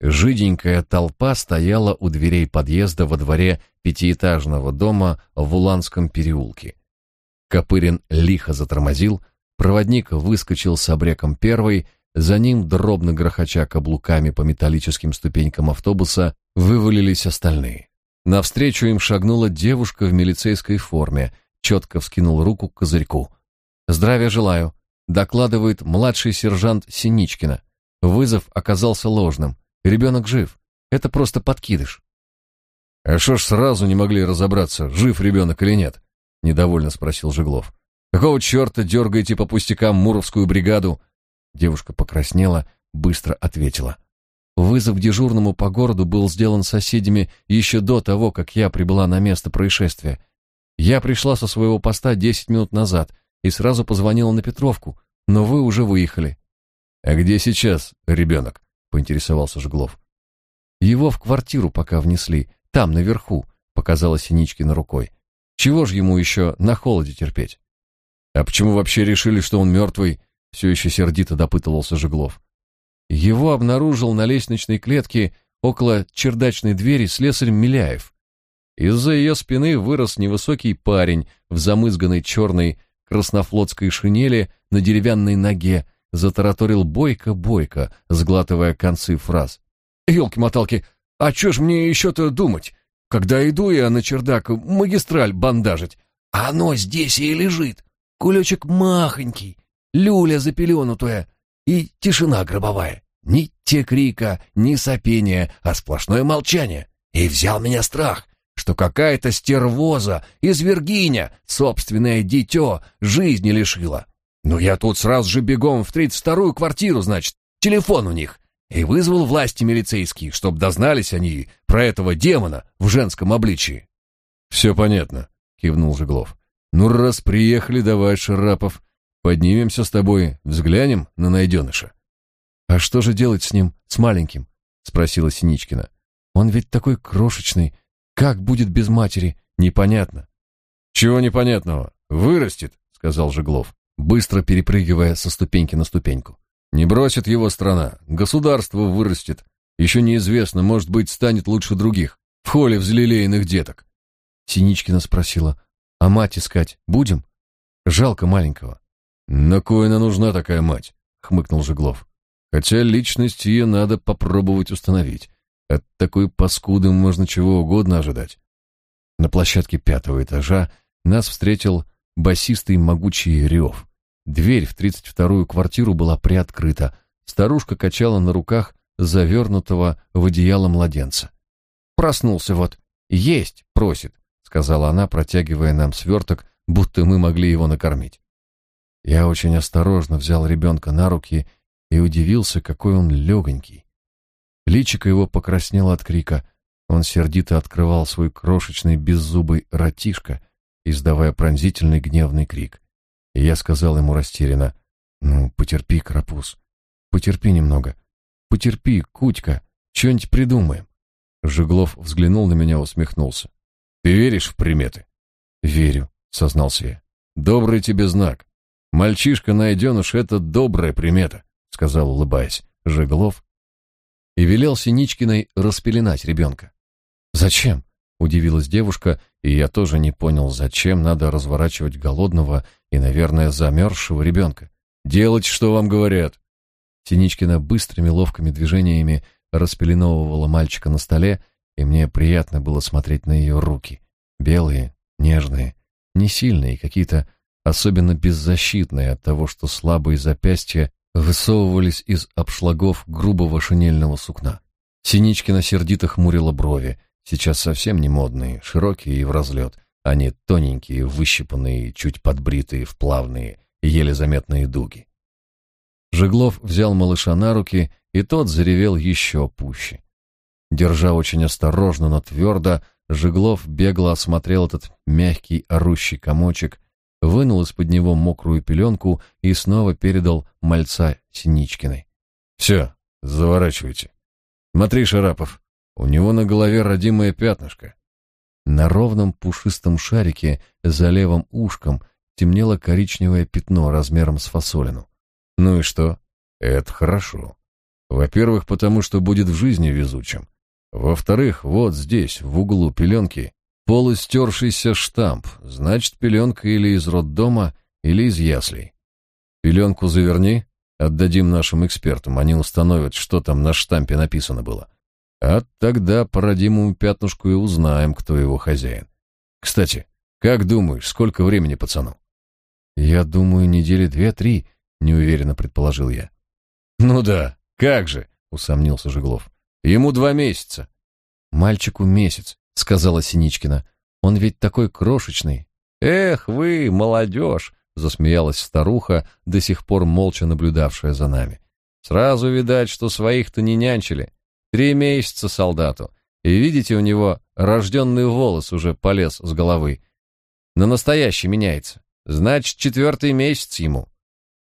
Жиденькая толпа стояла у дверей подъезда во дворе пятиэтажного дома в Уланском переулке. Копырин лихо затормозил, проводник выскочил с обреком первый, за ним, дробно грохоча каблуками по металлическим ступенькам автобуса, вывалились остальные. Навстречу им шагнула девушка в милицейской форме, четко вскинул руку к козырьку. «Здравия желаю», — докладывает младший сержант Синичкина. Вызов оказался ложным. Ребенок жив. Это просто подкидыш. А что ж сразу не могли разобраться, жив ребенок или нет? Недовольно спросил Жеглов. Какого черта дергаете по пустякам Муровскую бригаду? Девушка покраснела, быстро ответила. Вызов дежурному по городу был сделан соседями еще до того, как я прибыла на место происшествия. Я пришла со своего поста десять минут назад и сразу позвонила на Петровку, но вы уже выехали. А где сейчас ребенок? Поинтересовался Жглов. Его в квартиру пока внесли, там наверху, показала Синичкина рукой. Чего ж ему еще на холоде терпеть? А почему вообще решили, что он мертвый? Все еще сердито допытывался Жеглов. Его обнаружил на лестничной клетке около чердачной двери слесарь Миляев. Из-за ее спины вырос невысокий парень в замызганной черной краснофлотской шинели на деревянной ноге, затараторил бойко-бойко, сглатывая концы фраз. «Елки-моталки, а чё ж мне еще-то думать? Когда иду я на чердак магистраль бандажить, а оно здесь и лежит. Кулечек махонький, люля запеленутая и тишина гробовая. Ни те крика, ни сопения, а сплошное молчание. И взял меня страх, что какая-то стервоза из Виргиния, собственное дитё, жизни лишила. Ну я тут сразу же бегом в тридцать вторую квартиру, значит, телефон у них, и вызвал власти милицейские, чтоб дознались они про этого демона в женском обличии. «Все понятно», — кивнул Жеглов. «Ну, раз приехали, давай, Шарапов, поднимемся с тобой, взглянем на найденыша». «А что же делать с ним, с маленьким?» — спросила Синичкина. «Он ведь такой крошечный. Как будет без матери? Непонятно». «Чего непонятного? Вырастет», — сказал Жеглов быстро перепрыгивая со ступеньки на ступеньку. Не бросит его страна, государство вырастет. Еще неизвестно, может быть, станет лучше других. В холле взлелеянных деток. Синичкина спросила, а мать искать будем? Жалко маленького. На кой она нужна такая мать? Хмыкнул Жеглов. Хотя личность ее надо попробовать установить. От такой паскуды можно чего угодно ожидать. На площадке пятого этажа нас встретил басистый могучий рев. Дверь в тридцать вторую квартиру была приоткрыта. Старушка качала на руках завернутого в одеяло младенца. «Проснулся вот. Есть, просит», — сказала она, протягивая нам сверток, будто мы могли его накормить. Я очень осторожно взял ребенка на руки и удивился, какой он легонький. Личико его покраснело от крика. Он сердито открывал свой крошечный беззубый ротишко, издавая пронзительный гневный крик. И я сказал ему растерянно, «Ну, потерпи, карапуз, потерпи немного, потерпи, Кутька, что-нибудь придумаем». Жеглов взглянул на меня, усмехнулся. «Ты веришь в приметы?» «Верю», — сознался я. «Добрый тебе знак. Мальчишка-найденыш — это добрая примета», — сказал, улыбаясь, Жеглов. И велел Синичкиной распеленать ребенка. «Зачем?» — удивилась девушка и я тоже не понял, зачем надо разворачивать голодного и, наверное, замерзшего ребенка. «Делать, что вам говорят!» Синичкина быстрыми ловкими движениями распеленовывала мальчика на столе, и мне приятно было смотреть на ее руки. Белые, нежные, не сильные, какие-то особенно беззащитные от того, что слабые запястья высовывались из обшлагов грубого шинельного сукна. Синичкина сердито хмурила брови, Сейчас совсем не модные, широкие и в разлет. Они тоненькие, выщипанные, чуть подбритые, в плавные, еле заметные дуги. Жеглов взял малыша на руки, и тот заревел еще пуще. Держа очень осторожно, но твердо, Жеглов бегло осмотрел этот мягкий орущий комочек, вынул из-под него мокрую пеленку и снова передал мальца Синичкиной. «Все, заворачивайте. Смотри, Шарапов, у него на голове родимое пятнышко. На ровном пушистом шарике за левым ушком темнело коричневое пятно размером с фасолину. Ну и что? Это хорошо. Во-первых, потому что будет в жизни везучим. Во-вторых, вот здесь, в углу пеленки, полустершийся штамп, значит, пеленка или из роддома, или из яслей. Пеленку заверни, отдадим нашим экспертам, они установят, что там на штампе написано было. А тогда по родимому пятнышку и узнаем, кто его хозяин. Кстати, как думаешь, сколько времени пацану? Я думаю, недели две-три, неуверенно предположил я. Ну да, как же, усомнился Жеглов. Ему два месяца. Мальчику месяц, сказала Синичкина. Он ведь такой крошечный. Эх вы, молодежь, засмеялась старуха, до сих пор молча наблюдавшая за нами. Сразу видать, что своих-то не нянчили. Три месяца солдату. И видите, у него рожденный волос уже полез с головы. На настоящий меняется. Значит, четвертый месяц ему.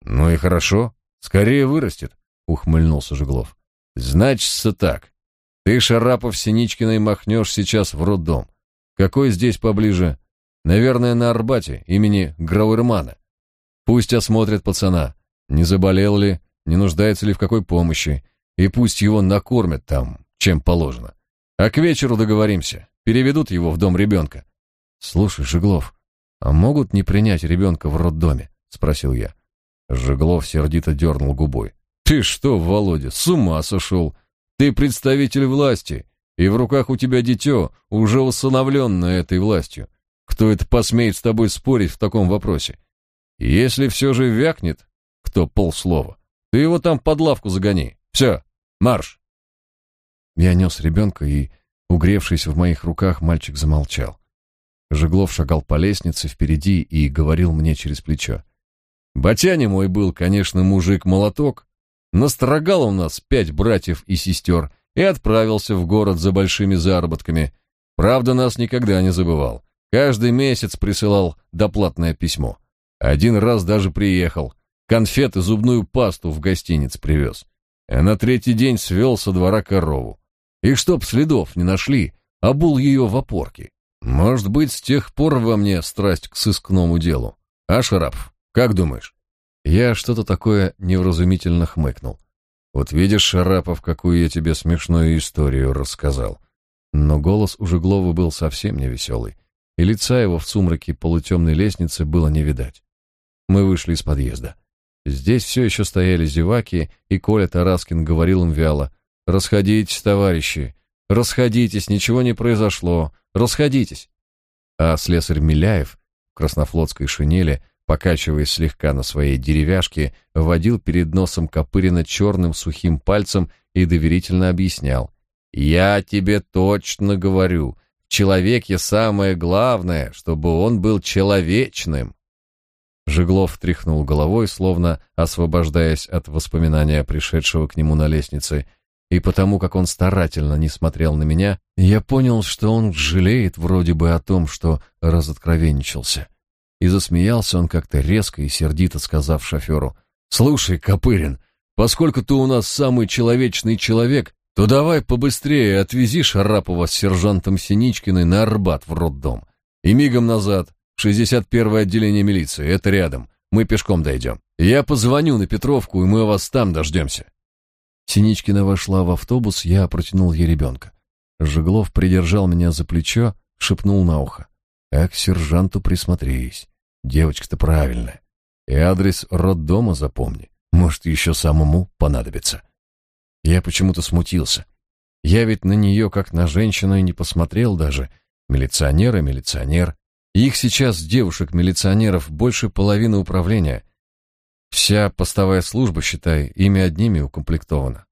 Ну и хорошо, скорее вырастет, ухмыльнулся Жеглов. Значится так. Ты, Шарапов, Синичкиной махнешь сейчас в роддом. Какой здесь поближе? Наверное, на Арбате, имени Грауэрмана. Пусть осмотрят пацана, не заболел ли, не нуждается ли в какой помощи, и пусть его накормят там, чем положено. А к вечеру договоримся, переведут его в дом ребенка. Слушай, Жеглов, а могут не принять ребенка в роддоме? Спросил я. Жеглов сердито дернул губой. Ты что, Володя, с ума сошел? Ты представитель власти, и в руках у тебя дитё, уже усыновленное этой властью. Кто это посмеет с тобой спорить в таком вопросе? Если все же вякнет, кто полслова, ты его там под лавку загони. Все, марш!» Я нес ребенка, и, угревшись в моих руках, мальчик замолчал. Жеглов шагал по лестнице впереди и говорил мне через плечо. «Батяня мой был, конечно, мужик-молоток. Настрогал у нас пять братьев и сестер и отправился в город за большими заработками. Правда, нас никогда не забывал. Каждый месяц присылал доплатное письмо. Один раз даже приехал. Конфеты, зубную пасту в гостиниц привез. А на третий день свел со двора корову. И чтоб следов не нашли, обул ее в опорке. Может быть, с тех пор во мне страсть к сыскному делу. А, Шарапов, как думаешь? Я что-то такое невразумительно хмыкнул. Вот видишь, Шарапов, какую я тебе смешную историю рассказал. Но голос у Жеглова был совсем невеселый, и лица его в сумраке полутемной лестницы было не видать. Мы вышли из подъезда. Здесь все еще стояли зеваки, и Коля Тараскин говорил им вяло. «Расходитесь, товарищи! Расходитесь, ничего не произошло! Расходитесь!» А слесарь Миляев в краснофлотской шинели, покачиваясь слегка на своей деревяшке, водил перед носом Копырина черным сухим пальцем и доверительно объяснял. «Я тебе точно говорю, в человеке самое главное, чтобы он был человечным!» Жеглов тряхнул головой, словно освобождаясь от воспоминания пришедшего к нему на лестнице, и потому как он старательно не смотрел на меня, я понял, что он жалеет вроде бы о том, что разоткровенничался. И засмеялся он как-то резко и сердито, сказав шоферу, «Слушай, Копырин, поскольку ты у нас самый человечный человек, то давай побыстрее отвези Шарапова с сержантом Синичкиной на Арбат в роддом. И мигом назад, 61-е отделение милиции, это рядом. Мы пешком дойдем. Я позвоню на Петровку, и мы вас там дождемся». Синичкина вошла в автобус, я протянул ей ребенка. Жеглов придержал меня за плечо, шепнул на ухо. «А к сержанту присмотрись. Девочка-то правильная. И адрес роддома запомни. Может, еще самому понадобится». Я почему-то смутился. Я ведь на нее, как на женщину, и не посмотрел даже. Милиционер и милиционер. Их сейчас, девушек-милиционеров, больше половины управления. Вся постовая служба, считай, ими одними укомплектована.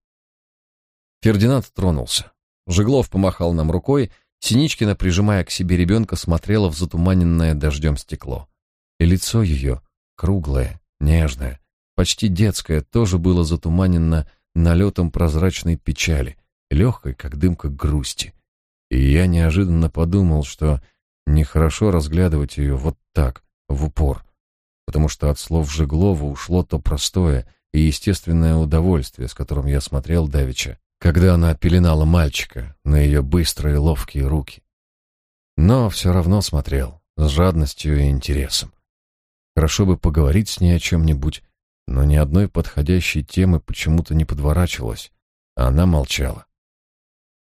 Фердинанд тронулся. Жеглов помахал нам рукой, Синичкина, прижимая к себе ребенка, смотрела в затуманенное дождем стекло. И лицо ее, круглое, нежное, почти детское, тоже было затуманено налетом прозрачной печали, легкой, как дымка грусти. И я неожиданно подумал, что Нехорошо разглядывать ее вот так, в упор, потому что от слов Жеглова ушло то простое и естественное удовольствие, с которым я смотрел давеча, когда она пеленала мальчика на ее быстрые ловкие руки. Но все равно смотрел, с жадностью и интересом. Хорошо бы поговорить с ней о чем-нибудь, но ни одной подходящей темы почему-то не подворачивалось, Она молчала.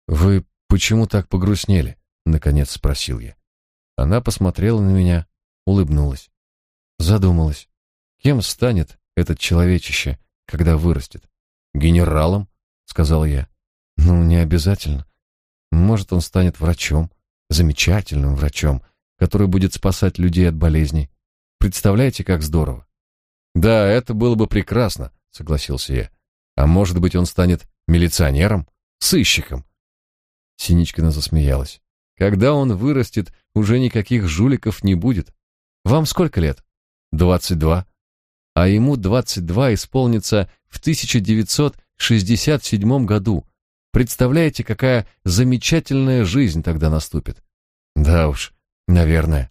«Вы почему так погрустнели?» — наконец спросил я. Она посмотрела на меня, улыбнулась. Задумалась. Кем станет этот человечище, когда вырастет? Генералом, сказал я. Ну, не обязательно. Может, он станет врачом, замечательным врачом, который будет спасать людей от болезней. Представляете, как здорово? Да, это было бы прекрасно, согласился я. А может быть, он станет милиционером, сыщиком? Синичкина засмеялась. Когда он вырастет, уже никаких жуликов не будет. Вам сколько лет? Двадцать два. А ему двадцать два исполнится в 1967 году. Представляете, какая замечательная жизнь тогда наступит? Да уж, наверное.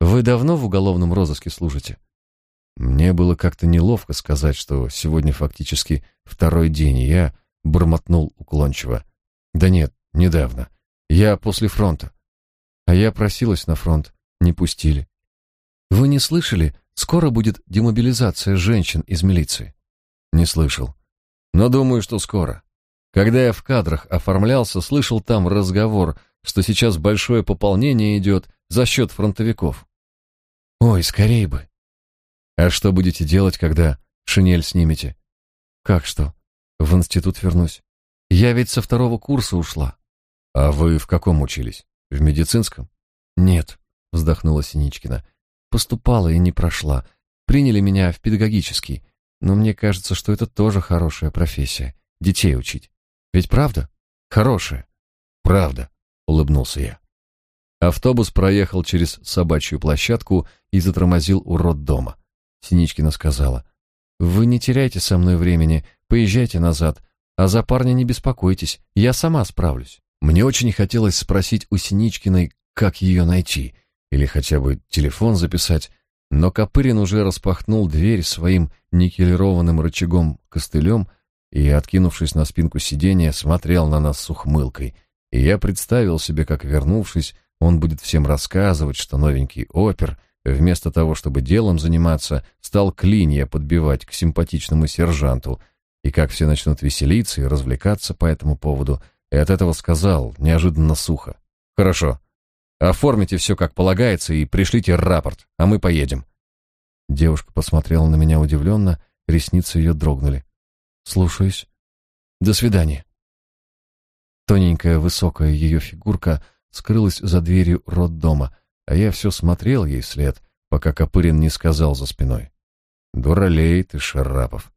Вы давно в уголовном розыске служите? Мне было как-то неловко сказать, что сегодня фактически второй день, и я бормотнул уклончиво. Да нет, недавно. Я после фронта. А я просилась на фронт, не пустили. Вы не слышали, скоро будет демобилизация женщин из милиции? Не слышал. Но думаю, что скоро. Когда я в кадрах оформлялся, слышал там разговор, что сейчас большое пополнение идет за счет фронтовиков. Ой, скорей бы. А что будете делать, когда шинель снимете? Как что? В институт вернусь. Я ведь со второго курса ушла. А вы в каком учились? В медицинском? Нет, вздохнула Синичкина. Поступала и не прошла. Приняли меня в педагогический. Но мне кажется, что это тоже хорошая профессия детей учить. Ведь правда? Хорошая. Правда, улыбнулся я. Автобус проехал через собачью площадку и затормозил у роддома. Синичкина сказала: "Вы не теряйте со мной времени, поезжайте назад, а за парня не беспокойтесь, я сама справлюсь". Мне очень хотелось спросить у Синичкиной, как ее найти, или хотя бы телефон записать, но Копырин уже распахнул дверь своим никелированным рычагом-костылем и, откинувшись на спинку сиденья, смотрел на нас с ухмылкой. И я представил себе, как, вернувшись, он будет всем рассказывать, что новенький опер, вместо того, чтобы делом заниматься, стал клинья подбивать к симпатичному сержанту, и как все начнут веселиться и развлекаться по этому поводу, и от этого сказал, неожиданно сухо. «Хорошо, оформите все как полагается и пришлите рапорт, а мы поедем». Девушка посмотрела на меня удивленно, ресницы ее дрогнули. Слушаюсь. До свидания. Тоненькая, высокая ее фигурка скрылась за дверью роддома, а я все смотрел ей вслед, пока Копырин не сказал за спиной. «Дуралей ты, Шарапов!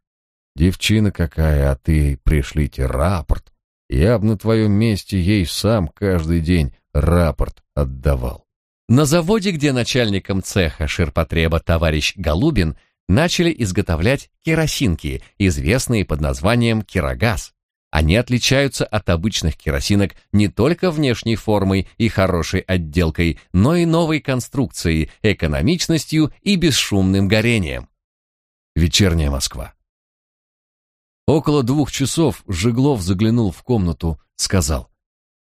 Девчина какая, а ты пришлите рапорт! Я б на твоем месте ей сам каждый день рапорт отдавал». На заводе, где начальником цеха ширпотреба товарищ Голубин – начали изготовлять керосинки, известные под названием керогаз. Они отличаются от обычных керосинок не только внешней формой и хорошей отделкой, но и новой конструкцией, экономичностью и бесшумным горением. Вечерняя Москва. Около двух часов Жиглов заглянул в комнату, сказал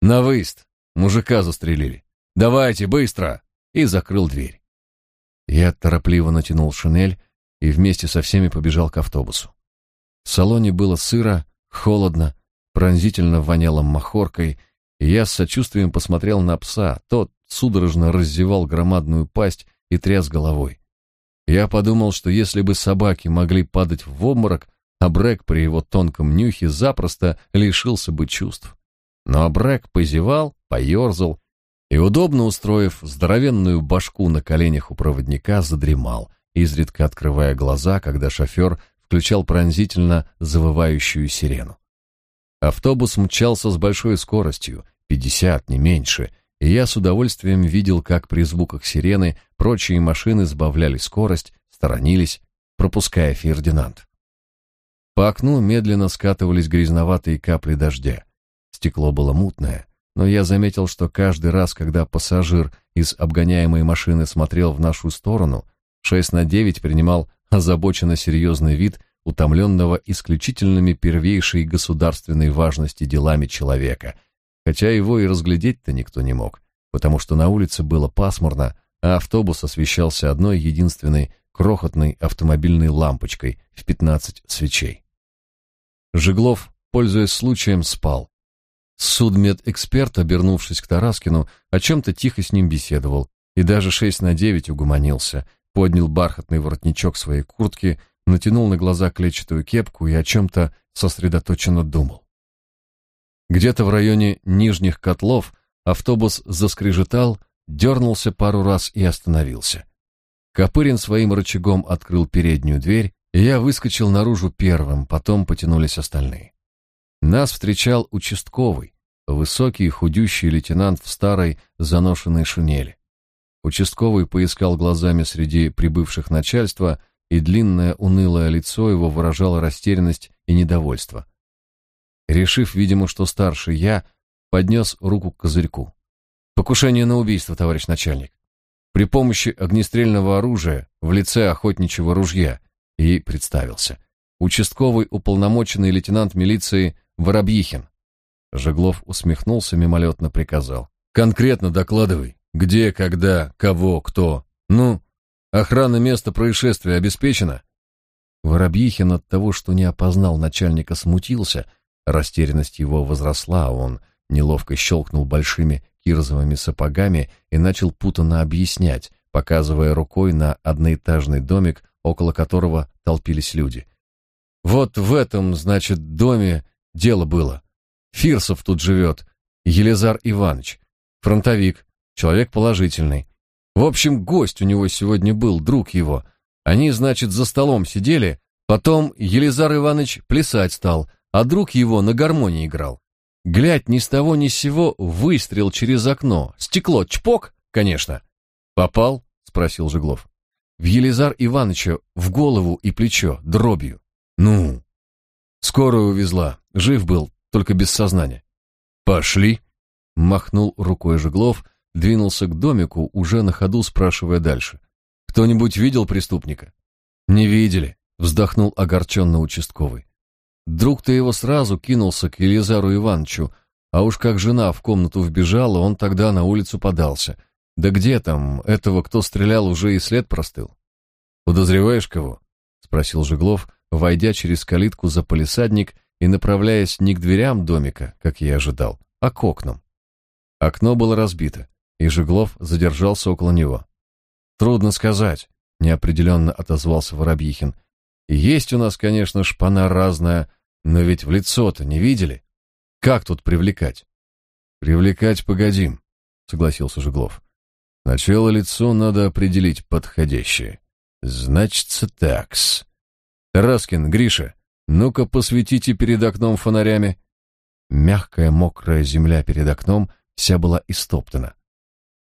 «На выезд, мужика застрелили. Давайте, быстро!» и закрыл дверь. Я торопливо натянул шинель, и вместе со всеми побежал к автобусу. В салоне было сыро, холодно, пронзительно воняло махоркой, и я с сочувствием посмотрел на пса. Тот судорожно раздевал громадную пасть и тряс головой. Я подумал, что если бы собаки могли падать в обморок, а Брэк при его тонком нюхе запросто лишился бы чувств. Но Брэк позевал, поерзал и, удобно устроив здоровенную башку на коленях у проводника, задремал — изредка открывая глаза, когда шофер включал пронзительно завывающую сирену. Автобус мчался с большой скоростью, 50, не меньше, и я с удовольствием видел, как при звуках сирены прочие машины сбавляли скорость, сторонились, пропуская Фердинанд. По окну медленно скатывались грязноватые капли дождя. Стекло было мутное, но я заметил, что каждый раз, когда пассажир из обгоняемой машины смотрел в нашу сторону, Шесть на девять принимал озабоченно серьезный вид утомленного исключительными первейшей государственной важности делами человека, хотя его и разглядеть-то никто не мог, потому что на улице было пасмурно, а автобус освещался одной единственной крохотной автомобильной лампочкой в пятнадцать свечей. Жиглов пользуясь случаем, спал. Судмедэксперт, обернувшись к Тараскину, о чем-то тихо с ним беседовал и даже шесть на девять угомонился, поднял бархатный воротничок своей куртки, натянул на глаза клетчатую кепку и о чем-то сосредоточенно думал. Где-то в районе нижних котлов автобус заскрежетал, дернулся пару раз и остановился. Копырин своим рычагом открыл переднюю дверь, я выскочил наружу первым, потом потянулись остальные. Нас встречал участковый, высокий худющий лейтенант в старой заношенной шинели. Участковый поискал глазами среди прибывших начальства, и длинное унылое лицо его выражало растерянность и недовольство. Решив, видимо, что старше я, поднес руку к козырьку. «Покушение на убийство, товарищ начальник. При помощи огнестрельного оружия в лице охотничьего ружья» и представился. Участковый уполномоченный лейтенант милиции Воробьихин. Жеглов усмехнулся, мимолетно приказал. «Конкретно докладывай. Где, когда, кого, кто. Ну, охрана места происшествия обеспечена?» Воробьихин от того, что не опознал начальника, смутился. Растерянность его возросла, он неловко щелкнул большими кирзовыми сапогами и начал путанно объяснять, показывая рукой на одноэтажный домик, около которого толпились люди. «Вот в этом, значит, доме дело было. Фирсов тут живет, Елизар Иванович, фронтовик, человек положительный. В общем, гость у него сегодня был, друг его. Они, значит, за столом сидели, потом Елизар Иванович плясать стал, а друг его на гармонии играл. Глядь, ни с того ни с сего выстрел через окно. Стекло чпок, конечно. Попал? спросил Жеглов. В Елизар Ивановича в голову и плечо дробью. Ну, скорую увезла. Жив был, только без сознания. Пошли, махнул рукой Жеглов, двинулся к домику, уже на ходу спрашивая дальше. Кто-нибудь видел преступника? Не видели, вздохнул огорченно участковый. Друг-то его сразу кинулся к Елизару Ивановичу, а уж как жена в комнату вбежала, он тогда на улицу подался. Да где там, этого, кто стрелял, уже и след простыл. «Подозреваешь кого?» — спросил Жеглов, войдя через калитку за полисадник и направляясь не к дверям домика, как я ожидал, а к окнам. Окно было разбито, и Жеглов задержался около него. «Трудно сказать», — неопределенно отозвался Воробьихин. Есть у нас, конечно, шпана разная, но ведь в лицо-то не видели. Как тут привлекать? Привлекать погодим, согласился Жеглов. Начало лицо надо определить подходящее. Значится такс. Тараскин, Гриша, ну-ка посветите перед окном фонарями. Мягкая мокрая земля перед окном вся была истоптана.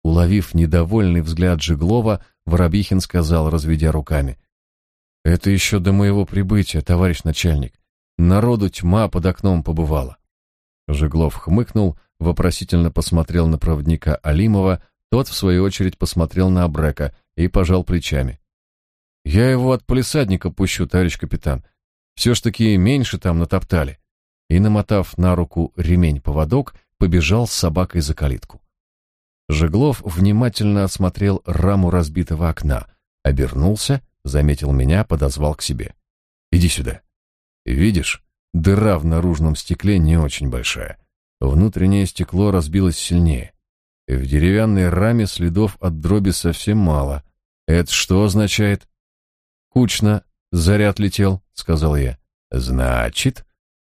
Уловив недовольный взгляд Жеглова, Воробьихин сказал, разведя руками: это еще до моего прибытия, товарищ начальник. Народу тьма под окном побывала. Жеглов хмыкнул, вопросительно посмотрел на проводника Алимова, тот в свою очередь посмотрел на Абрека и пожал плечами. Я его от полисадника пущу, товарищ капитан. Все ж таки меньше там натоптали. И намотав на руку ремень-поводок, побежал с собакой за калитку. Жеглов внимательно осмотрел раму разбитого окна, обернулся заметил меня, подозвал к себе. Иди сюда. Видишь, дыра в наружном стекле не очень большая. Внутреннее стекло разбилось сильнее. В деревянной раме следов от дроби совсем мало. Это что означает? Кучно, заряд летел, сказал я. Значит,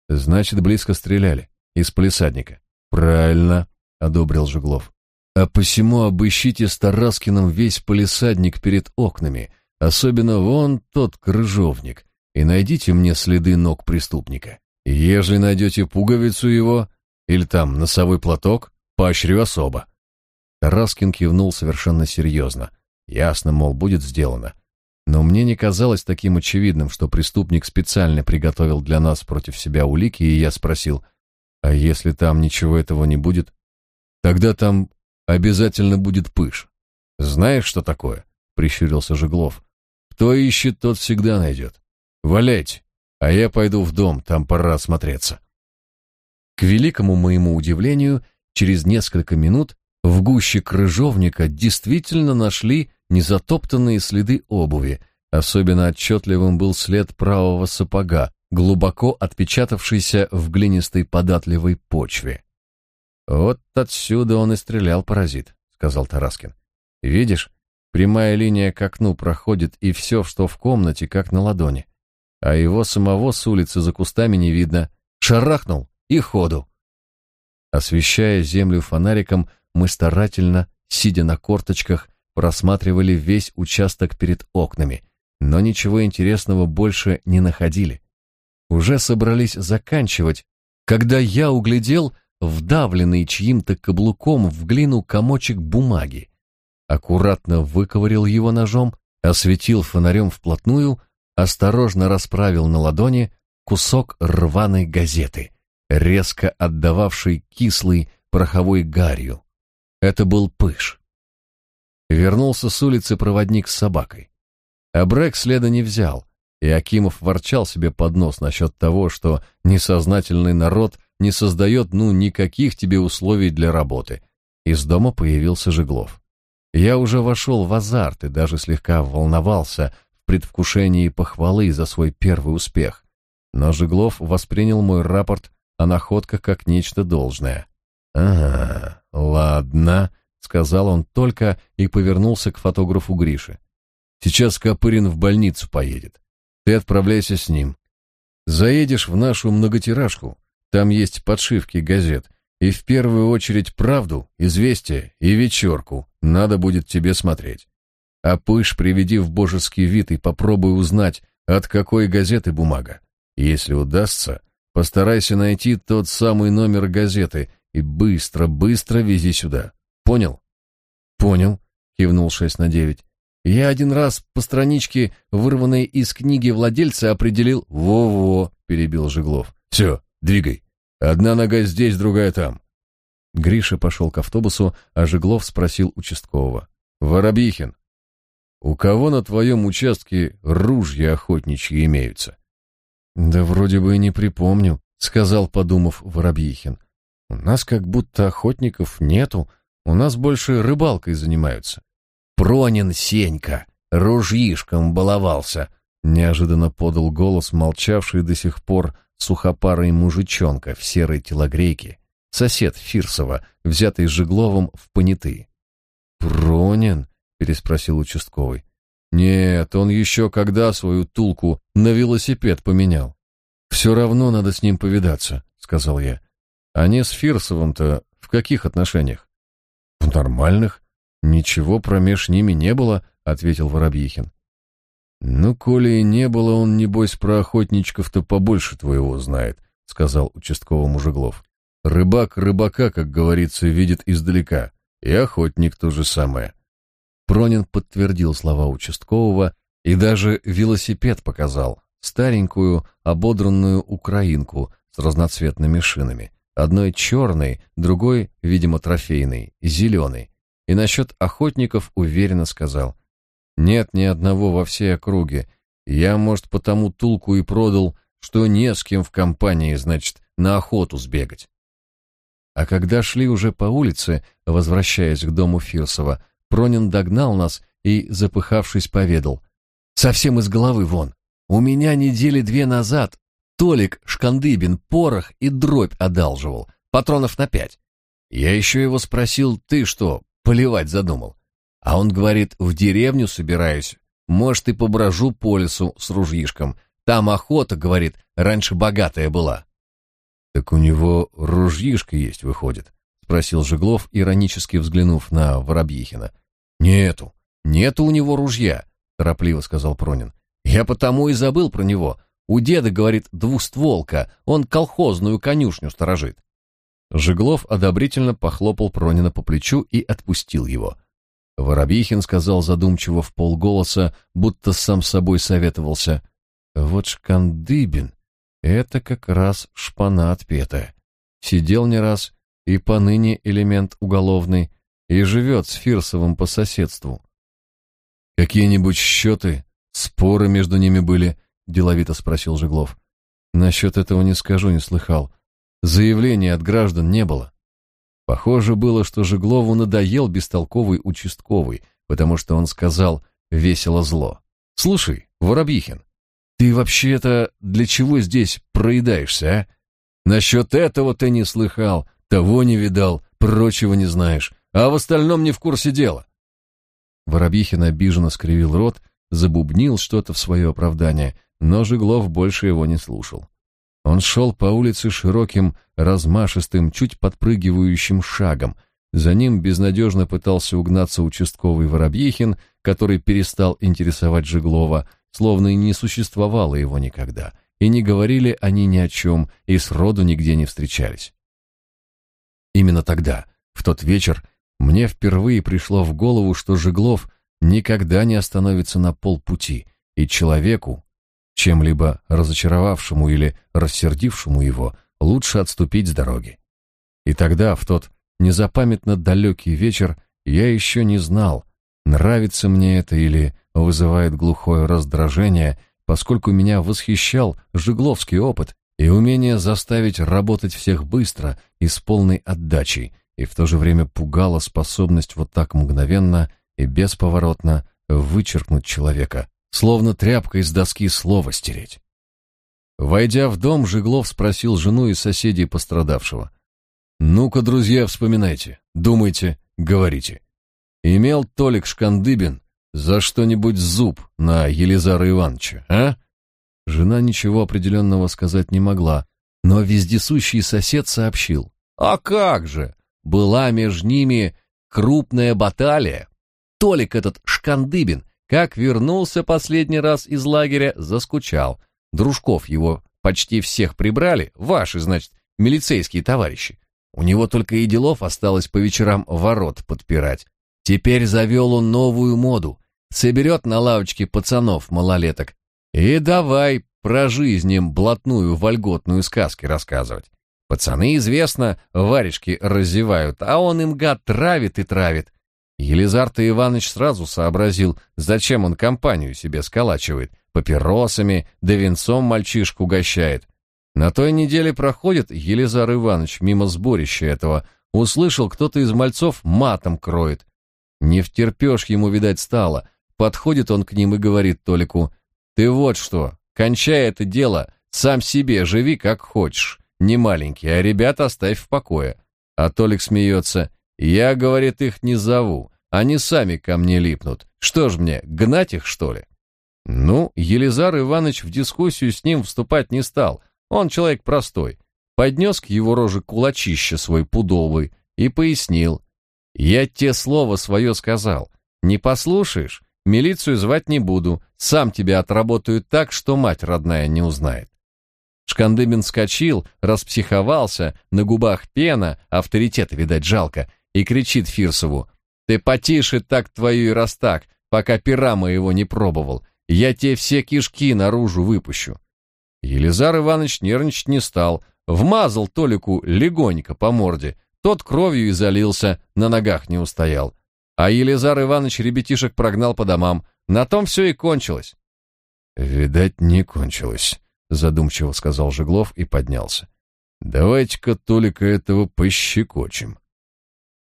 значит, близко стреляли из полисадника. Правильно, одобрил Жуглов. А посему обыщите с Тараскиным весь полисадник перед окнами особенно вон тот крыжовник, и найдите мне следы ног преступника. Ежели найдете пуговицу его или там носовой платок, поощрю особо. Тараскин кивнул совершенно серьезно. Ясно, мол, будет сделано. Но мне не казалось таким очевидным, что преступник специально приготовил для нас против себя улики, и я спросил, а если там ничего этого не будет? Тогда там обязательно будет пыш. Знаешь, что такое? Прищурился Жеглов. Кто ищет, тот всегда найдет. Валяйте, а я пойду в дом, там пора осмотреться. К великому моему удивлению, через несколько минут в гуще крыжовника действительно нашли незатоптанные следы обуви. Особенно отчетливым был след правого сапога, глубоко отпечатавшийся в глинистой податливой почве. «Вот отсюда он и стрелял, паразит», — сказал Тараскин. «Видишь, прямая линия к окну проходит, и все, что в комнате, как на ладони. А его самого с улицы за кустами не видно. Шарахнул и ходу». Освещая землю фонариком, мы старательно, сидя на корточках, просматривали весь участок перед окнами, но ничего интересного больше не находили. Уже собрались заканчивать, когда я углядел вдавленный чьим-то каблуком в глину комочек бумаги. Аккуратно выковырил его ножом, осветил фонарем вплотную, осторожно расправил на ладони кусок рваной газеты, резко отдававший кислой пороховой гарью. Это был пыш. Вернулся с улицы проводник с собакой. А Брэк следа не взял, и Акимов ворчал себе под нос насчет того, что несознательный народ не создает, ну, никаких тебе условий для работы. Из дома появился Жеглов. Я уже вошел в азарт и даже слегка волновался в предвкушении похвалы за свой первый успех. Но Жеглов воспринял мой рапорт о находках как нечто должное. «Ага, ладно», сказал он только и повернулся к фотографу Грише. Сейчас Копырин в больницу поедет. Ты отправляйся с ним. Заедешь в нашу многотиражку, там есть подшивки газет, и в первую очередь правду, известия и вечерку надо будет тебе смотреть. А пыш приведи в божеский вид и попробуй узнать, от какой газеты бумага. Если удастся, постарайся найти тот самый номер газеты и быстро-быстро вези сюда. Понял? Понял, кивнул шесть на девять. Я один раз по страничке, вырванной из книги владельца, определил... Во-во, перебил Жеглов. Все, двигай. Одна нога здесь, другая там. Гриша пошел к автобусу, а Жеглов спросил участкового. Воробьихин, у кого на твоем участке ружья охотничьи имеются? Да вроде бы и не припомню, сказал, подумав Воробьихин. У нас как будто охотников нету, у нас больше рыбалкой занимаются. Пронин Сенька ружьишком баловался, неожиданно подал голос молчавший до сих пор сухопарый мужичонка в серой телогрейке, сосед Фирсова, взятый Жегловым в понятые. «Пронин?» — переспросил участковый. «Нет, он еще когда свою тулку на велосипед поменял. Все равно надо с ним повидаться», — сказал я. «Они с Фирсовым-то в каких отношениях?» В нормальных. Ничего промеж ними не было, ответил Воробьихин. Ну, коли и не было, он, небось, про охотничков-то побольше твоего знает, сказал участковый мужеглов. Рыбак рыбака, как говорится, видит издалека, и охотник то же самое. Пронин подтвердил слова участкового и даже велосипед показал, старенькую ободранную украинку с разноцветными шинами одной черной, другой, видимо, трофейной, зеленой. И насчет охотников уверенно сказал, «Нет ни одного во всей округе. Я, может, потому тулку и продал, что не с кем в компании, значит, на охоту сбегать». А когда шли уже по улице, возвращаясь к дому Фирсова, Пронин догнал нас и, запыхавшись, поведал, «Совсем из головы вон. У меня недели две назад Толик Шкандыбин порох и дробь одалживал, патронов на пять. Я еще его спросил, ты что, поливать задумал? А он говорит, в деревню собираюсь, может, и поброжу по лесу с ружьишком. Там охота, говорит, раньше богатая была. Так у него ружьишко есть, выходит, спросил Жеглов, иронически взглянув на Воробьихина. Нету, нету у него ружья, торопливо сказал Пронин. Я потому и забыл про него. У деда, говорит, двустволка, он колхозную конюшню сторожит. Жеглов одобрительно похлопал Пронина по плечу и отпустил его. Воробьихин сказал задумчиво в полголоса, будто сам собой советовался. Вот Шкандыбин, это как раз шпана отпетая. Сидел не раз, и поныне элемент уголовный, и живет с Фирсовым по соседству. Какие-нибудь счеты, споры между ними были, деловито спросил Жеглов. Насчет этого не скажу, не слыхал. Заявления от граждан не было. Похоже было, что Жеглову надоел бестолковый участковый, потому что он сказал весело зло. «Слушай, Воробьихин, Ты вообще-то для чего здесь проедаешься, а? Насчет этого ты не слыхал, того не видал, прочего не знаешь, а в остальном не в курсе дела. Воробьихин обиженно скривил рот, забубнил что-то в свое оправдание, но Жиглов больше его не слушал. Он шел по улице широким, размашистым, чуть подпрыгивающим шагом. За ним безнадежно пытался угнаться участковый Воробьихин, который перестал интересовать Жиглова, словно и не существовало его никогда, и не говорили они ни о чем, и сроду нигде не встречались. Именно тогда, в тот вечер, мне впервые пришло в голову, что Жиглов никогда не остановится на полпути, и человеку, чем-либо разочаровавшему или рассердившему его, лучше отступить с дороги. И тогда, в тот незапамятно далекий вечер, я еще не знал, нравится мне это или вызывает глухое раздражение, поскольку меня восхищал жигловский опыт и умение заставить работать всех быстро и с полной отдачей, и в то же время пугала способность вот так мгновенно и бесповоротно вычеркнуть человека, словно тряпкой с доски слово стереть. Войдя в дом, Жиглов спросил жену и соседей пострадавшего. «Ну-ка, друзья, вспоминайте, думайте, говорите. Имел Толик Шкандыбин за что-нибудь зуб на Елизара Ивановича, а?» Жена ничего определенного сказать не могла, но вездесущий сосед сообщил. «А как же! Была между ними крупная баталия. Толик этот Шкандыбин как вернулся последний раз из лагеря, заскучал. Дружков его почти всех прибрали, ваши, значит, милицейские товарищи. У него только и делов осталось по вечерам ворот подпирать. Теперь завел он новую моду. Соберет на лавочке пацанов малолеток. И давай про жизнь им блатную вольготную сказки рассказывать. Пацаны, известно, варежки разевают, а он им, гад, травит и травит. Елизар-то Иванович сразу сообразил, зачем он компанию себе сколачивает, папиросами да венцом мальчишку угощает. На той неделе проходит Елизар Иванович мимо сборища этого, услышал, кто-то из мальцов матом кроет. Не втерпешь ему, видать, стало. Подходит он к ним и говорит Толику, «Ты вот что, кончай это дело, сам себе живи как хочешь, не маленький, а ребят оставь в покое». А Толик смеется, я, говорит, их не зову. Они сами ко мне липнут. Что ж мне, гнать их, что ли? Ну, Елизар Иванович в дискуссию с ним вступать не стал. Он человек простой. Поднес к его роже кулачище свой пудовый и пояснил. Я те слово свое сказал. Не послушаешь, милицию звать не буду. Сам тебя отработаю так, что мать родная не узнает. Шкандыбин скочил, распсиховался, на губах пена, авторитета, видать, жалко, и кричит Фирсову, «Ты потише так твою и раз так, пока пера моего не пробовал, я тебе все кишки наружу выпущу». Елизар Иванович нервничать не стал, вмазал Толику легонько по морде, тот кровью и залился, на ногах не устоял. А Елизар Иванович ребятишек прогнал по домам, на том все и кончилось. «Видать, не кончилось», — задумчиво сказал Жеглов и поднялся. «Давайте-ка Толика этого пощекочем».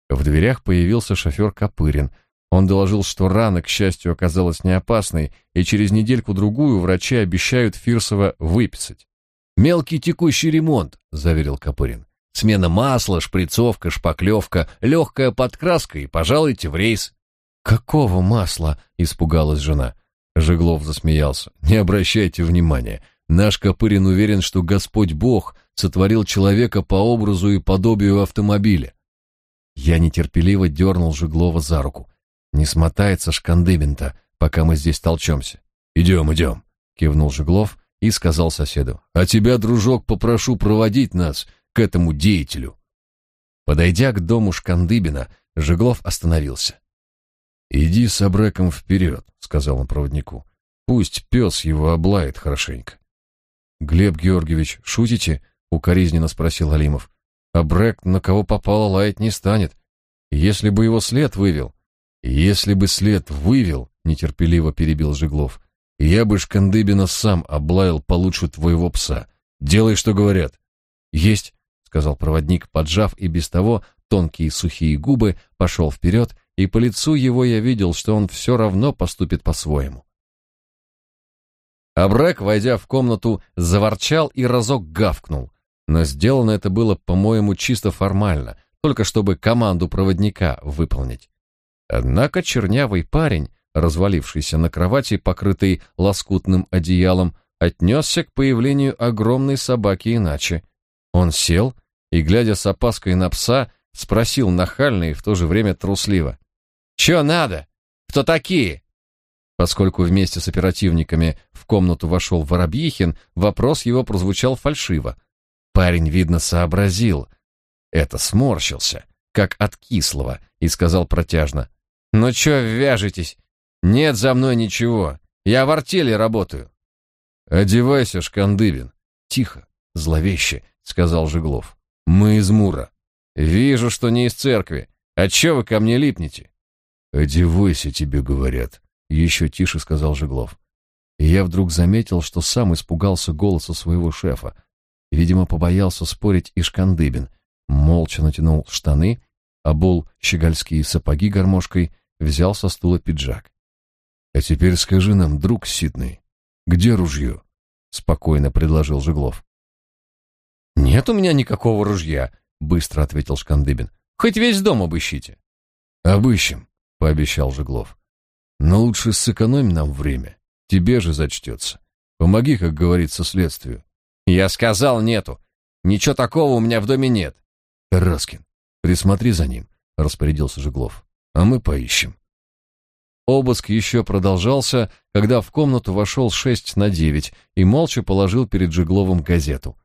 В дверях появился шофер Копырин. Он доложил, что рана, к счастью, оказалась не опасной, и через недельку-другую врачи обещают Фирсова выписать. «Мелкий текущий ремонт», — заверил Копырин. «Смена масла, шприцовка, шпаклевка, легкая подкраска и пожалуйте в рейс». «Какого масла?» — испугалась жена. Жеглов засмеялся. «Не обращайте внимания. Наш Копырин уверен, что Господь Бог сотворил человека по образу и подобию автомобиля. Я нетерпеливо дернул Жиглова за руку. Не смотается шкандыбин-то, пока мы здесь толчемся. «Идем, идем», — кивнул Жиглов и сказал соседу. «А тебя, дружок, попрошу проводить нас к этому деятелю». Подойдя к дому Шкандыбина, Жиглов остановился. «Иди с Абреком вперед», — сказал он проводнику. «Пусть пес его облает хорошенько». «Глеб Георгиевич, шутите?» — укоризненно спросил Алимов. А Брэк на кого попало лаять не станет. Если бы его след вывел... Если бы след вывел, нетерпеливо перебил Жиглов, я бы Шкандыбина сам облаял получше твоего пса. Делай, что говорят. Есть, сказал проводник, поджав и без того тонкие сухие губы, пошел вперед, и по лицу его я видел, что он все равно поступит по-своему. Абрек, войдя в комнату, заворчал и разок гавкнул. Но сделано это было, по-моему, чисто формально, только чтобы команду проводника выполнить. Однако чернявый парень, развалившийся на кровати, покрытый лоскутным одеялом, отнесся к появлению огромной собаки иначе. Он сел и, глядя с опаской на пса, спросил нахально и в то же время трусливо. «Чё надо? Кто такие?» Поскольку вместе с оперативниками в комнату вошел Воробьихин, вопрос его прозвучал фальшиво. Парень, видно, сообразил. Это сморщился, как от кислого, и сказал протяжно. «Ну чё вяжетесь? Нет за мной ничего. Я в артели работаю». «Одевайся, Шкандыбин». «Тихо, зловеще», — сказал Жиглов. «Мы из Мура». «Вижу, что не из церкви. А чё вы ко мне липнете?» «Одевайся, тебе говорят», — еще тише сказал Жиглов. И я вдруг заметил, что сам испугался голоса своего шефа. Видимо, побоялся спорить и Шкандыбин. Молча натянул штаны, обул щегольские сапоги гармошкой, взял со стула пиджак. «А теперь скажи нам, друг Сидный, где ружье?» — спокойно предложил Жиглов. «Нет у меня никакого ружья», — быстро ответил Шкандыбин. «Хоть весь дом обыщите». «Обыщем», — пообещал Жиглов. «Но лучше сэкономь нам время. Тебе же зачтется. Помоги, как говорится, следствию». «Я сказал нету. Ничего такого у меня в доме нет». «Раскин, присмотри за ним», — распорядился Жиглов. «А мы поищем». Обыск еще продолжался, когда в комнату вошел шесть на девять и молча положил перед Жигловым газету.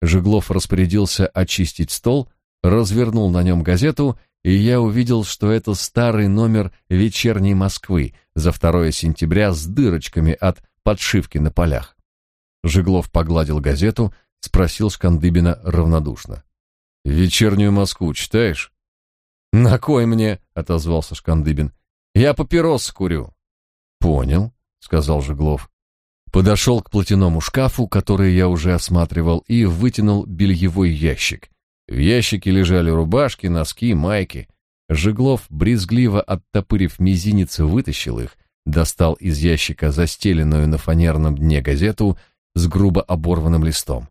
Жиглов распорядился очистить стол, развернул на нем газету, и я увидел, что это старый номер «Вечерней Москвы» за 2 сентября с дырочками от подшивки на полях. Жиглов погладил газету, спросил Скандыбина равнодушно. «Вечернюю Москву читаешь?» «На кой мне?» — отозвался Шкандыбин. Я папирос курю. Понял, сказал Жеглов. Подошел к платяному шкафу, который я уже осматривал, и вытянул бельевой ящик. В ящике лежали рубашки, носки, майки. Жеглов, брезгливо оттопырив мизинец, вытащил их, достал из ящика застеленную на фанерном дне газету с грубо оборванным листом.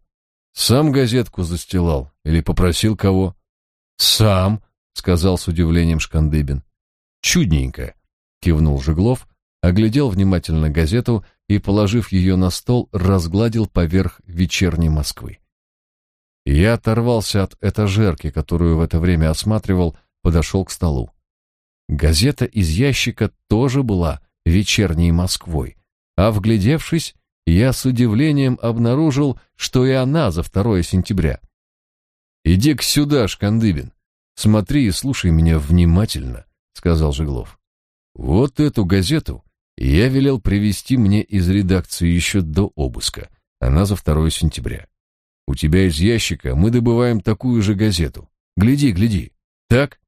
Сам газетку застилал или попросил кого? Сам, сказал с удивлением Шкандыбин. Чудненько, кивнул Жеглов, оглядел внимательно газету и, положив ее на стол, разгладил поверх вечерней Москвы. Я оторвался от этажерки, которую в это время осматривал, подошел к столу. Газета из ящика тоже была вечерней Москвой, а вглядевшись, я с удивлением обнаружил, что и она за 2 сентября. иди к сюда, Шкандыбин. Смотри и слушай меня внимательно. — сказал Жиглов. «Вот эту газету я велел привезти мне из редакции еще до обыска. Она за 2 сентября. У тебя из ящика мы добываем такую же газету. Гляди, гляди. Так?»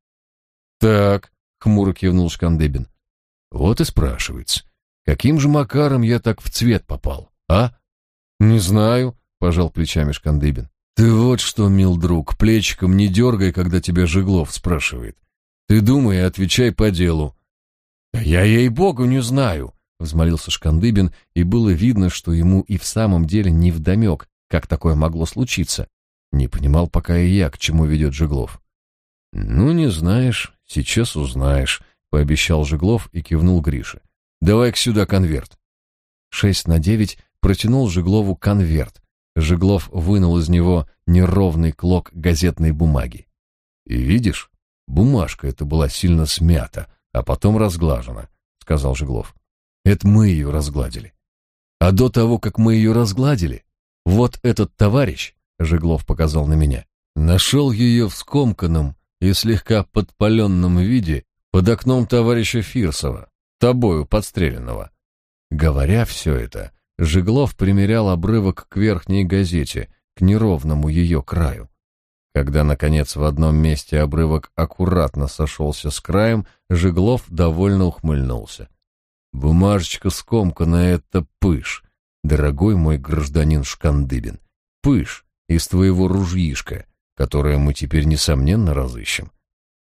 «Так», — хмуро кивнул Шкандыбин. «Вот и спрашивается, каким же макаром я так в цвет попал, а?» «Не знаю», — пожал плечами Шкандыбин. «Ты вот что, мил друг, плечиком не дергай, когда тебя Жиглов спрашивает. Ты думай и отвечай по делу. Да я ей-богу не знаю, взмолился Шкандыбин, и было видно, что ему и в самом деле не вдомек, как такое могло случиться. Не понимал пока и я, к чему ведет Жиглов. Ну, не знаешь, сейчас узнаешь, пообещал Жиглов и кивнул Грише. Давай-ка сюда конверт. Шесть на девять протянул Жиглову конверт. Жиглов вынул из него неровный клок газетной бумаги. И видишь, Бумажка эта была сильно смята, а потом разглажена, сказал Жиглов. Это мы ее разгладили. А до того, как мы ее разгладили, вот этот товарищ, Жиглов показал на меня, нашел ее в скомканном и слегка подпаленном виде под окном товарища Фирсова, тобою подстреленного. Говоря все это, Жиглов примерял обрывок к верхней газете, к неровному ее краю. Когда, наконец, в одном месте обрывок аккуратно сошелся с краем, Жиглов довольно ухмыльнулся. «Бумажечка скомканная — это пыш, дорогой мой гражданин Шкандыбин. Пыш из твоего ружьишка, которое мы теперь, несомненно, разыщем.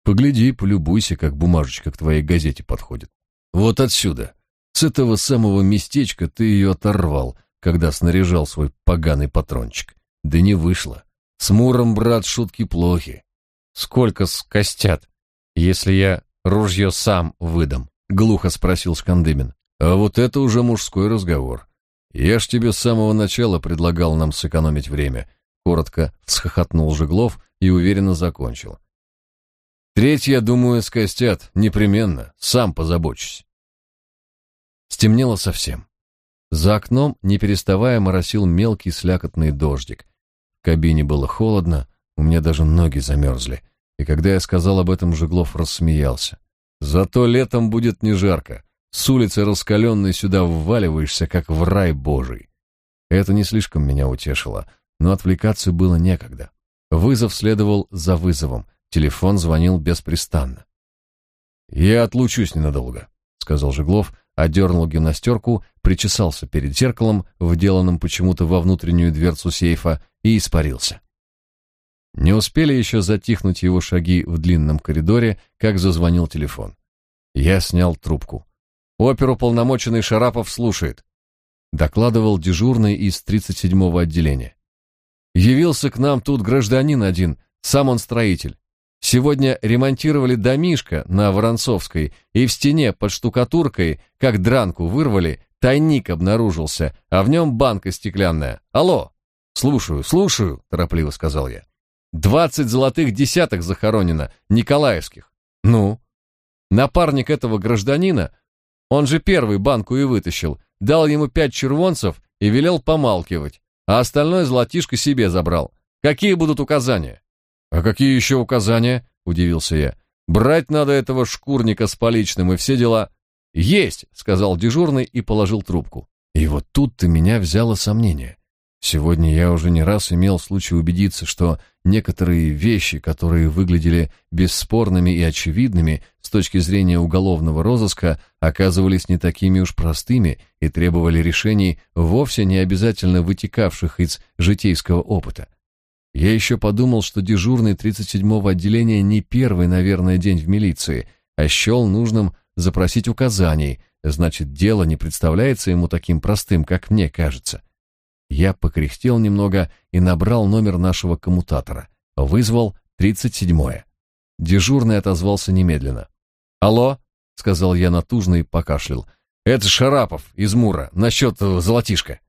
Погляди, полюбуйся, как бумажечка к твоей газете подходит. Вот отсюда, с этого самого местечка ты ее оторвал, когда снаряжал свой поганый патрончик. Да не вышло. С Муром, брат, шутки плохи. Сколько скостят, если я ружье сам выдам? Глухо спросил Скандымин. А вот это уже мужской разговор. Я ж тебе с самого начала предлагал нам сэкономить время. Коротко всхохотнул Жеглов и уверенно закончил. Треть, я думаю, скостят, непременно, сам позабочусь. Стемнело совсем. За окном, не переставая, моросил мелкий слякотный дождик. В кабине было холодно, у меня даже ноги замерзли. И когда я сказал об этом, Жеглов рассмеялся. Зато летом будет не жарко. С улицы раскаленной сюда вваливаешься, как в рай божий. Это не слишком меня утешило, но отвлекаться было некогда. Вызов следовал за вызовом, телефон звонил беспрестанно. «Я отлучусь ненадолго», — сказал Жеглов, одернул гимнастерку, причесался перед зеркалом, вделанным почему-то во внутреннюю дверцу сейфа, и испарился. Не успели еще затихнуть его шаги в длинном коридоре, как зазвонил телефон. Я снял трубку. Оперуполномоченный Шарапов слушает. Докладывал дежурный из 37-го отделения. Явился к нам тут гражданин один, сам он строитель. Сегодня ремонтировали домишко на Воронцовской, и в стене под штукатуркой, как дранку вырвали, тайник обнаружился, а в нем банка стеклянная. Алло! Слушаю, слушаю, торопливо сказал я. Двадцать золотых десяток захоронено, николаевских. Ну? Напарник этого гражданина, он же первый банку и вытащил, дал ему пять червонцев и велел помалкивать, а остальное золотишко себе забрал. Какие будут указания? А какие еще указания? Удивился я. Брать надо этого шкурника с поличным и все дела. Есть, сказал дежурный и положил трубку. И вот тут-то меня взяло сомнение. Сегодня я уже не раз имел случай убедиться, что некоторые вещи, которые выглядели бесспорными и очевидными с точки зрения уголовного розыска, оказывались не такими уж простыми и требовали решений, вовсе не обязательно вытекавших из житейского опыта. Я еще подумал, что дежурный 37-го отделения не первый, наверное, день в милиции, а счел нужным запросить указаний, значит, дело не представляется ему таким простым, как мне кажется. Я покряхтел немного и набрал номер нашего коммутатора. Вызвал 37-е. Дежурный отозвался немедленно. «Алло?» — сказал я натужно и покашлял. «Это Шарапов из Мура, насчет золотишка».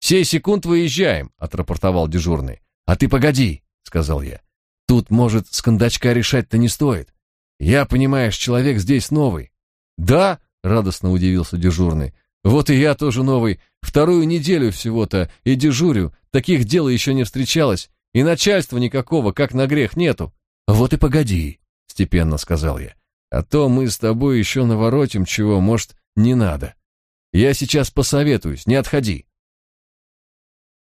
«Сей секунд выезжаем», — отрапортовал дежурный. «А ты погоди», — сказал я. «Тут, может, с кондачка решать-то не стоит. Я, понимаешь, человек здесь новый». «Да?» — радостно удивился дежурный. Вот и я тоже новый. Вторую неделю всего-то и дежурю. Таких дел еще не встречалось. И начальства никакого, как на грех, нету. Вот и погоди, степенно сказал я. А то мы с тобой еще наворотим чего, может, не надо. Я сейчас посоветуюсь, не отходи.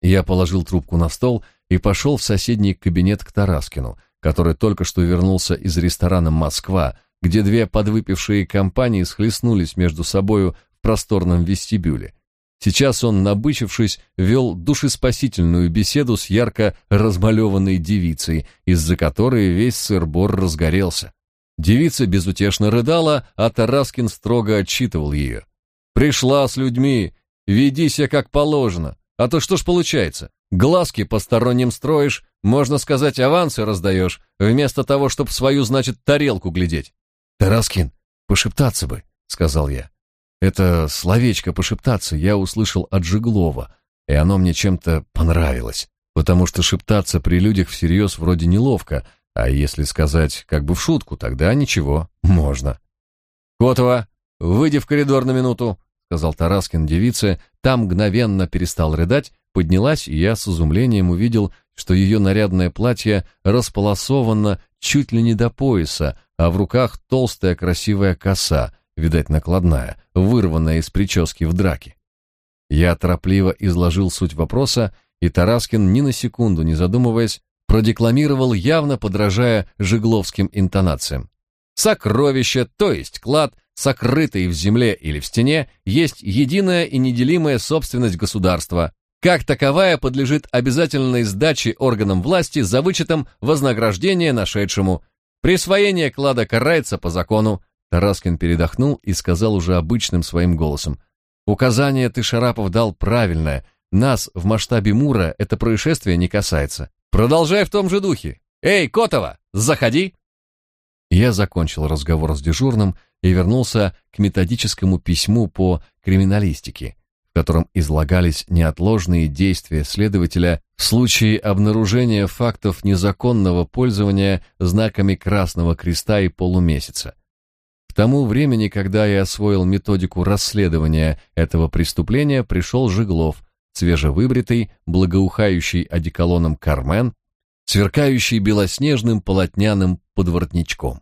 Я положил трубку на стол пошел в соседний кабинет к Тараскину, который только что вернулся из ресторана «Москва», где две подвыпившие компании схлестнулись между собою в просторном вестибюле. Сейчас он, набычившись, вел душеспасительную беседу с ярко размалеванной девицей, из-за которой весь сыр-бор разгорелся. Девица безутешно рыдала, а Тараскин строго отчитывал ее. «Пришла с людьми, веди себя как положено, а то что ж получается? Глазки посторонним строишь, можно сказать, авансы раздаешь, вместо того, чтобы свою, значит, тарелку глядеть». «Тараскин, пошептаться бы», — сказал я. Это словечко пошептаться я услышал от Жиглова, и оно мне чем-то понравилось, потому что шептаться при людях всерьез вроде неловко, а если сказать как бы в шутку, тогда ничего, можно. «Котова, выйди в коридор на минуту», — сказал Тараскин девице, там мгновенно перестал рыдать, поднялась, и я с изумлением увидел, что ее нарядное платье располосовано чуть ли не до пояса, а в руках толстая красивая коса, видать, накладная, вырванная из прически в драке. Я торопливо изложил суть вопроса, и Тараскин, ни на секунду не задумываясь, продекламировал, явно подражая жигловским интонациям. Сокровище, то есть клад, сокрытый в земле или в стене, есть единая и неделимая собственность государства. Как таковая подлежит обязательной сдаче органам власти за вычетом вознаграждения нашедшему. Присвоение клада карается по закону, Тараскин передохнул и сказал уже обычным своим голосом. «Указание ты, Шарапов, дал правильное, нас в масштабе Мура это происшествие не касается. Продолжай в том же духе. Эй, Котова, заходи. Я закончил разговор с дежурным и вернулся к методическому письму по криминалистике, котором излагались неотложные действия следователя в случае обнаружения фактов незаконного пользования знаками Красного Креста и полумесяца. К тому времени, когда я освоил методику расследования этого преступления, пришел Жиглов, свежевыбритый, благоухающий одеколоном Кармен, сверкающий белоснежным полотняным подворотничком.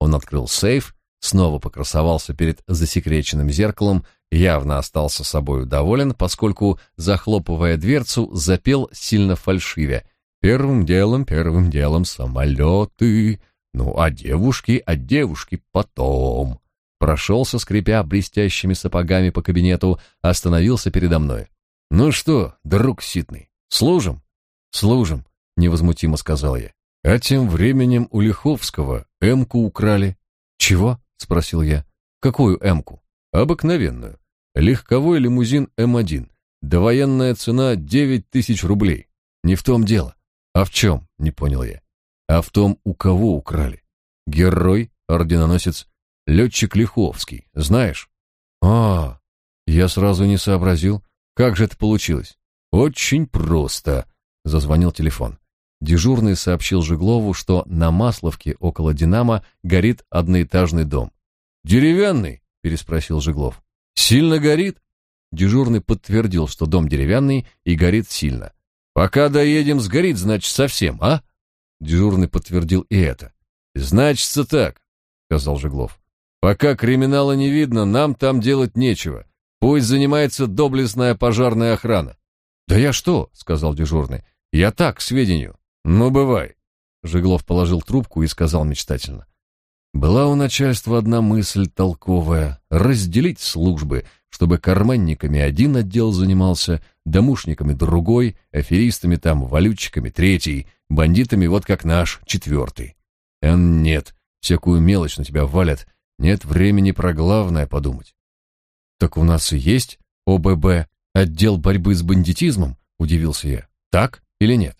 Он открыл сейф, снова покрасовался перед засекреченным зеркалом, явно остался собой доволен, поскольку, захлопывая дверцу, запел сильно фальшивя. «Первым делом, первым делом самолеты, ну, а девушки, а девушки потом». Прошелся, скрипя блестящими сапогами по кабинету, остановился передо мной. «Ну что, друг Ситный, служим?» «Служим», — невозмутимо сказал я. А тем временем у Лиховского эмку украли. «Чего?» — спросил я. «Какую эмку?» «Обыкновенную. Легковой лимузин М1. Довоенная цена девять тысяч рублей. Не в том дело. А в чем?» — не понял я. «А в том, у кого украли. Герой, орденоносец, летчик Лиховский. Знаешь?» «А, я сразу не сообразил. Как же это получилось? Очень просто. Зазвонил телефон. Дежурный сообщил Жиглову, что на Масловке около Динамо горит одноэтажный дом. Деревянный? Переспросил Жиглов. Сильно горит? Дежурный подтвердил, что дом деревянный и горит сильно. Пока доедем, сгорит, значит, совсем, а? Дежурный подтвердил и это. Значится так, сказал Жиглов. Пока криминала не видно, нам там делать нечего. Пусть занимается доблестная пожарная охрана. Да я что, сказал дежурный. Я так, к сведению. Ну бывай. Жиглов положил трубку и сказал мечтательно: была у начальства одна мысль толковая разделить службы, чтобы карманниками один отдел занимался, домушниками другой, аферистами там, валютчиками третий, бандитами вот как наш четвертый. Эн нет, всякую мелочь на тебя валят, нет времени про главное подумать. Так у нас и есть ОББ, отдел борьбы с бандитизмом, удивился я. Так или нет?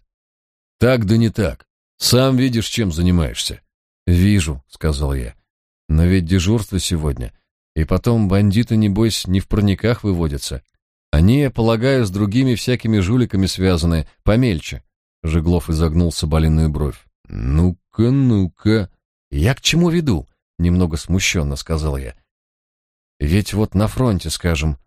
Так да не так. Сам видишь, чем занимаешься. Вижу, сказал я. Но ведь дежурство сегодня. И потом бандиты небось не в парниках выводятся. Они, я полагаю, с другими всякими жуликами связаны, помельче. Жеглов изогнул соболиную бровь. Ну-ка, ну-ка. Я к чему веду? Немного смущенно сказал я. Ведь вот на фронте, скажем,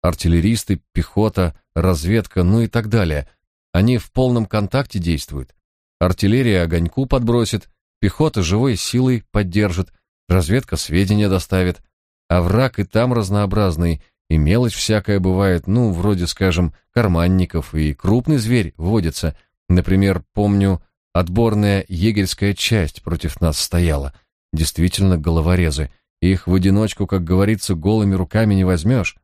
артиллеристы, пехота, разведка, ну и так далее, они в полном контакте действуют. Артиллерия огоньку подбросит, пехота живой силой поддержит, разведка сведения доставит, а враг и там разнообразный, и мелочь всякая бывает, ну, вроде, скажем, карманников, и крупный зверь водится. Например, помню, отборная егерская часть против нас стояла. Действительно, головорезы — их в одиночку, как говорится, голыми руками не возьмешь.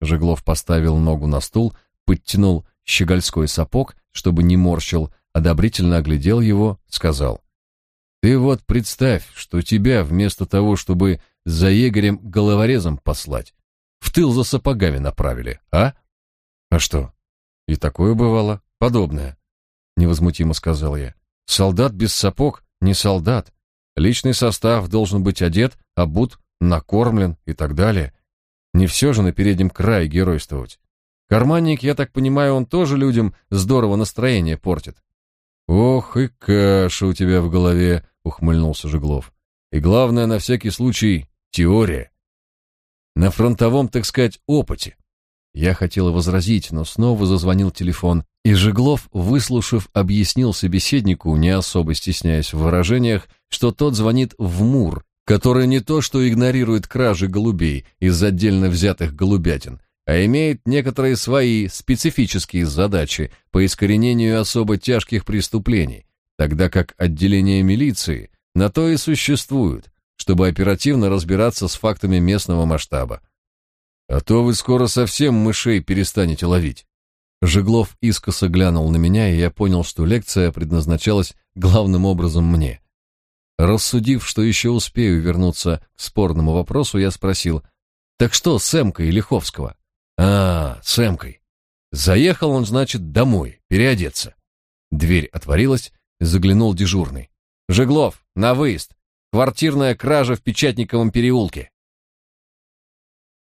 Жеглов поставил ногу на стул, подтянул щегольской сапог, чтобы не морщил, одобрительно оглядел его, сказал. «Ты вот представь, что тебя вместо того, чтобы за егерем головорезом послать, в тыл за сапогами направили, а?» «А что?» «И такое бывало, подобное», — невозмутимо сказал я. «Солдат без сапог не солдат. Личный состав должен быть одет, обут, накормлен и так далее. Не все же на переднем крае геройствовать. Карманник, я так понимаю, он тоже людям здорово настроение портит. Ох и каша у тебя в голове, ухмыльнулся Жеглов. И главное, на всякий случай, теория. На фронтовом, так сказать, опыте. Я хотела возразить, но снова зазвонил телефон, и Жеглов, выслушав, объяснил собеседнику, не особо стесняясь в выражениях, что тот звонит в МУР, который не то что игнорирует кражи голубей из отдельно взятых голубятин, а имеет некоторые свои специфические задачи по искоренению особо тяжких преступлений, тогда как отделение милиции на то и существует, чтобы оперативно разбираться с фактами местного масштаба. А то вы скоро совсем мышей перестанете ловить. Жеглов искоса глянул на меня, и я понял, что лекция предназначалась главным образом мне. Рассудив, что еще успею вернуться к спорному вопросу, я спросил, «Так что с Эмкой Лиховского?» «А, с Эмкой. Заехал он, значит, домой, переодеться. Дверь отворилась, заглянул дежурный. «Жеглов, на выезд! Квартирная кража в Печатниковом переулке!»